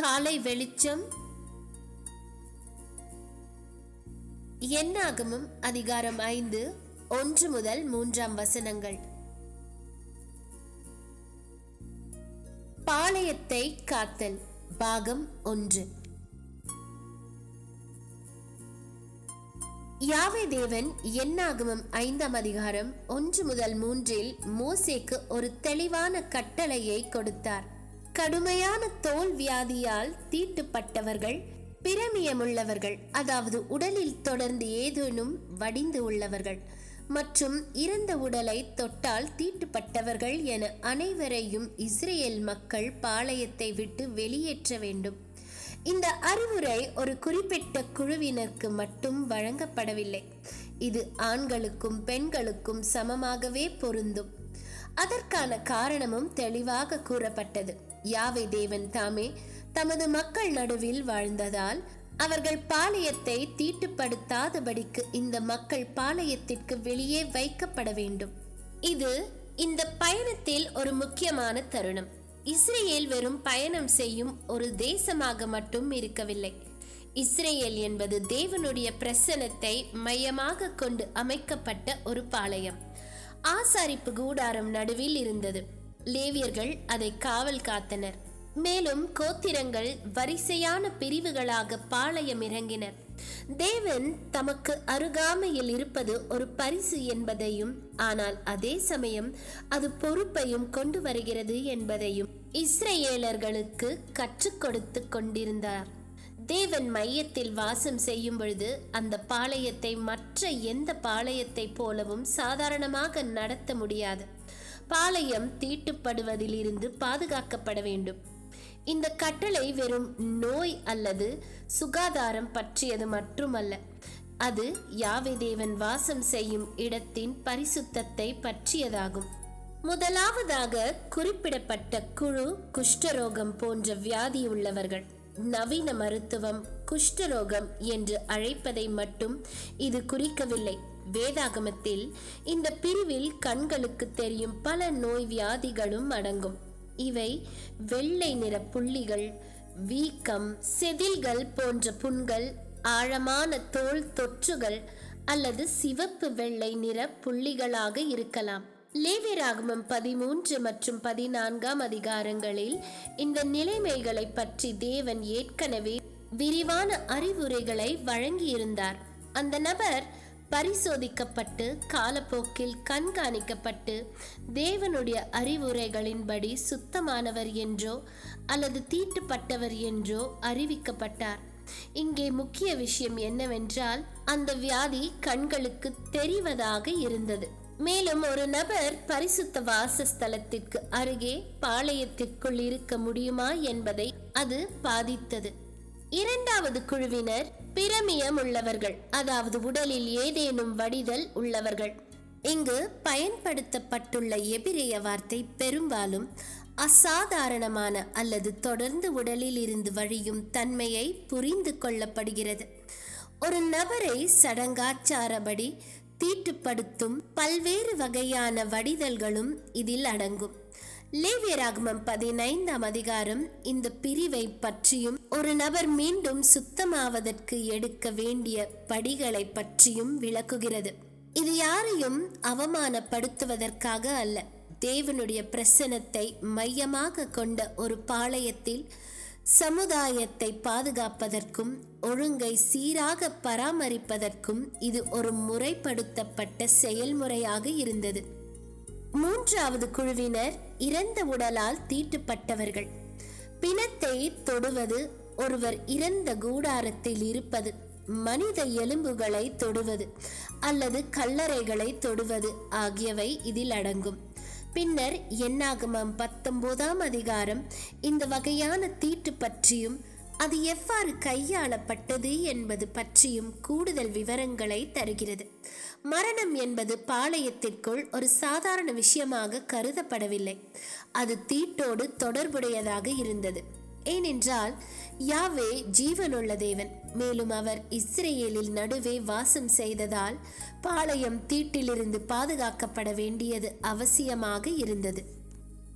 காலை வெளிச்சம். என்னாகமும் அதிகாரம் ஐந்து ஒன்று முதல் மூன்றாம் வசனங்கள். பாளையத்தை காத்தல் பாகம் ஒன்று. யாவே தேவன் என்னாகமம் ஐந்தாம் அதிகாரம் ஒன்று முதல் மூன்றில் மோசேக்கு ஒரு தெளிவான கட்டளையை கொடுத்தார். கடுமையான தோல் வியாதியால் தீட்டுப்பட்டவர்கள் பிரமியமுள்ளவர்கள் அதாவது உடலில் தொடர்ந்து ஏதேனும் வடிந்து உள்ளவர்கள் மற்றும் இறந்த உடலை தொட்டால் தீட்டுப்பட்டவர்கள் என அனைவரையும் இஸ்ரேல் மக்கள் பாளையத்தை விட்டு வெளியேற்ற வேண்டும். இந்த அறிவுரை ஒரு குறிப்பிட்ட குழுவினருக்கு மட்டும் வழங்கப்படவில்லை. இது ஆண்களுக்கும் பெண்களுக்கும் சமமாகவே பொருந்தும். அதற்கான காரணமும் தெளிவாக கூறப்பட்டது. யாவை தேவன் தாமே தமது மக்கள் நடுவில் வாழ்ந்ததால் அவர்கள் பாளையத்தை தீட்டுப்படுத்தாதபடிக்கு இந்த மக்கள் பாளையத்திற்கு வெளியே வைக்கப்பட வேண்டும். இது இந்த பயணத்தில் ஒரு முக்கியமான தருணம். இஸ்ரேல் வெறும் பயணம் செய்யும் ஒரு தேசமாக மட்டும் இருக்கவில்லை. இஸ்ரேல் என்பது தேவனுடைய பிரசனத்தை மையமாக கொண்டு அமைக்கப்பட்ட ஒரு பாளையம். ஆசாரிப்பு கூடாரம் நடுவில் இருந்தது. லேவியர்கள் அதை காவல் காத்தனர். மேலும் கோத்திரங்கள் வரிசையான பிரிவுகளாக பாளையம் இறங்கினர். தேவன் தமக்கு அருகாமையில் இருப்பது ஒரு பரிசு என்பதையும் ஆனால் அதே சமயம் அது பொறுப்பையும் கொண்டு வருகிறது என்பதையும் இஸ்ரேலர்களுக்கு கற்றுக் கொடுத்து கொண்டிருந்தார். தேவன் மையத்தில் வாசம் செய்யும் பொழுது அந்த பாளையத்தை மற்ற எந்த பாளையத்தை போலவும் சாதாரணமாக நடத்த முடியாது. பாளையம் தீட்டுப்படுவதிலிருந்து பாதுகாக்கப்பட வேண்டும். இந்த கட்டளை வெறும் நோய் அல்லது சுகாதாரம் பற்றியது மட்டுமல்ல அது யாவே தேவன் வாசம் செய்யும் இடத்தின் பரிசுத்தத்தை பற்றியதாகும். முதலாவதாக குறிப்பிடப்பட்ட குழு குஷ்டரோகம் போன்ற வியாதி உள்ளவர்கள். நவீன மருத்துவம் குஷ்டரோகம் என்று அழைப்பதை மட்டும் இது குறிக்கவில்லை. வேதாகமத்தில் இந்த பிரிவில் கண்களுக்கு தெரியும் பல நோய் வியாதிகளும் அடங்கும். இவை வெள்ளை நிற புள்ளிகள் வீக்கம் செதில்கள் போன்ற புண்கள் ஆழமான தோல் தொற்றுகள் அல்லது சிவப்பு வெள்ளை நிற புள்ளிகளாக இருக்கலாம். லேவியராகமம் பதிமூன்று மற்றும் பதினான்காம் அதிகாரங்களில் இந்த நிலைமைகளை பற்றி தேவன் ஏற்கனவே விரிவான அறிவுரைகளை வழங்கியிருந்தார். அந்த நபர் பரிசோதிக்கப்பட்டு காலப்போக்கில் கண்காணிக்கப்பட்டு தேவனுடைய அறிவுரைகளின்படி சுத்தமானவர் என்றோ அல்லது தீட்டுப்பட்டவர் என்றோ அறிவிக்கப்பட்டார். இங்கே முக்கிய விஷயம் என்னவென்றால் அந்த வியாதி கண்களுக்கு தெரிவதாக இருந்தது. மேலும் ஒரு நபர் பரிசுத்த வாசஸ்தலத்திற்கு அருகே பாளையத்திற்குள் இருக்க முடியுமா என்பதை அது பாதித்தது. இரண்டாவது குழுவினர் பிரமியம் உள்ளவர்கள் அதாவது உடலில் ஏதேனும் வடிதல் உள்ளவர்கள். இங்கு பயன்படுத்தப்பட்டுள்ள எபிரேய வார்த்தை பெரும்பாலும் அசாதாரணமான அல்லது தொடர்ந்து உடலில் இருந்து வழியும் தன்மையை புரிந்து கொள்ளப்படுகிறது. ஒரு நபரை சடங்காச்சாரபடி தீட்டுப்படுத்தும் பல்வேறு வகையான வடிதல்களும் இதில் அடங்கும். லேவியராகமம் பதினைந்தாம் அதிகாரம் இந்த பிரிவை பற்றியும் ஒரு நபர் மீண்டும் சுத்தமாவதற்கு எடுக்க வேண்டிய படிகளை பற்றியும் விளக்குகிறது. இது யாரையும் அவமானப்படுத்துவதற்காக அல்ல. தேவனுடைய பிரசனத்தை மையமாக கொண்ட ஒரு பாளையத்தில் சமுதாயத்தை பாதுகாப்பதற்கும் ஒழுங்கை சீராக பராமரிப்பதற்கும் இது ஒரு முறைப்படுத்தப்பட்ட செயல்முறையாக இருந்தது. மூன்றாவது குழுவினர் இறந்த உடலால் தீட்டுப்பட்டவர்கள். பிணத்தை தொடுவது ஒருவர் இறந்த கூடாரத்தில் இருப்பது மனித எலும்புகளை தொடுவது அல்லது கல்லறைகளை தொடுவது ஆகியவை இதில் அடங்கும். பின்னர் என்னாகமம் பத்தொன்பதாம் அதிகாரம். இந்த வகையான தீட்டு பற்றியும் அது எவ்வாறு கையாளப்பட்டது என்பது பற்றியும் கூடுதல் விவரங்களை தருகிறது. மரணம் என்பது பாளையத்திற்குள் ஒரு சாதாரண விஷயமாக கருதப்படவில்லை. அது தீட்டோடு தொடர்புடையதாக இருந்தது. ஏனென்றால் யாவே ஜீவனுள்ள தேவன். மேலும் அவர் இஸ்ரேலில் நடுவே வாசம் செய்ததால் பாளையம் தீட்டிலிருந்து பாதுகாக்கப்பட வேண்டியது அவசியமாக இருந்தது.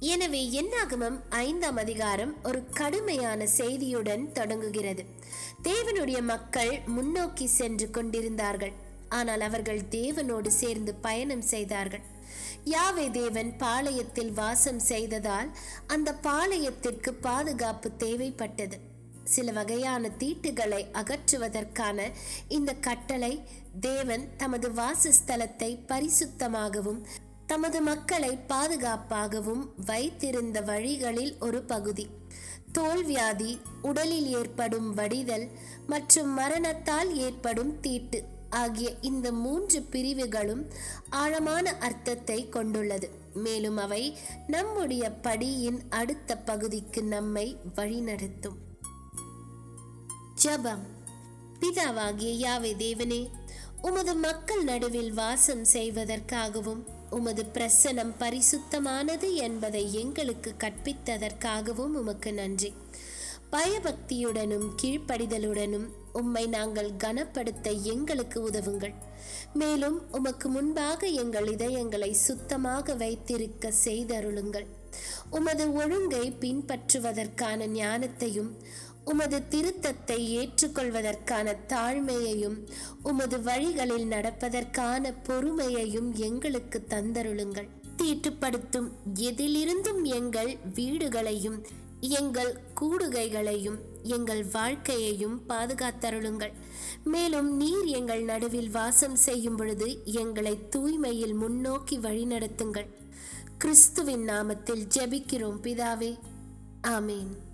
எனவே என்னாகமம் ஐந்தாம் அதிகாரம் ஒரு கடுமையான செய்தியுடன் தொடங்குகிறது. தேவனுடைய மக்கள் முன்னோக்கி சென்று கொண்டிருந்தார்கள். ஆனால் அவர்கள் தேவனோடு சேர்ந்து பயணம் செய்தார்கள். யாவே தேவன் பாளையத்தில் வாசம் செய்ததால் அந்த பாளையத்திற்கு பாதுகாப்பு தேவைப்பட்டது. சில வகையான தீட்டுகளை அகற்றுவதற்கான இந்த கட்டளை தேவன் தமது வாசஸ்தலத்தை பரிசுத்தமாகவும் தமது மக்களை பாதுகாப்பாகவும் வைத்திருந்த வழிகளில் ஒரு பகுதி. தோல்வியாதி உடலில் ஏற்படும் வடிதல் மற்றும் மரணத்தால் ஏற்படும் தீட்டு. ஆகிய இந்த மூன்று பிரிவுகளும் ஆழமான அர்த்தத்தை கொண்டுள்ளது. மேலும் அவை நம்முடைய படியின் அடுத்த பகுதிக்கு நம்மை வழிநடத்தும். ஜபம். பிதாவாகிய யாவே தேவனே உமது மக்கள் நடுவில் வாசம் செய்வதற்காகவும் உமது பிரசனம் பரிசுத்தமானது என்பதை எங்களுக்கு கற்பித்ததற்காகவும் உமக்கு நன்றி. பயபக்தியுடனும் கீழ்ப்படிதலுடனும் உம்மை நாங்கள் கனப்படுத்த எங்களுக்கு உதவுங்கள். மேலும் உமக்கு முன்பாக எங்கள் இதயங்களை சுத்தமாக வைத்திருக்க செய்தருளுங்கள். உமது ஒழுங்கை பின்பற்றுவதற்கான ஞானத்தையும் உமது திருத்தத்தை ஏற்றுக்கொள்வதற்கான தாழ்மையையும் உமது வழிகளில் நடப்பதற்கான பொறுமையையும் எங்களுக்கு தந்தருளுங்கள். தீட்டுப்படுத்தும் எதிலிருந்தும் எங்கள் வீடுகளையும் எங்கள் கூடுகைகளையும் எங்கள் வாழ்க்கையையும் பாதுகாத்தருளுங்கள். மேலும் நீர் எங்கள் நடுவில் வாசம் செய்யும் பொழுது எங்களை தூய்மையில் முன்னோக்கி வழிநடத்துங்கள். கிறிஸ்துவின் நாமத்தில் ஜெபிக்கிறோம் பிதாவே. ஆமேன்.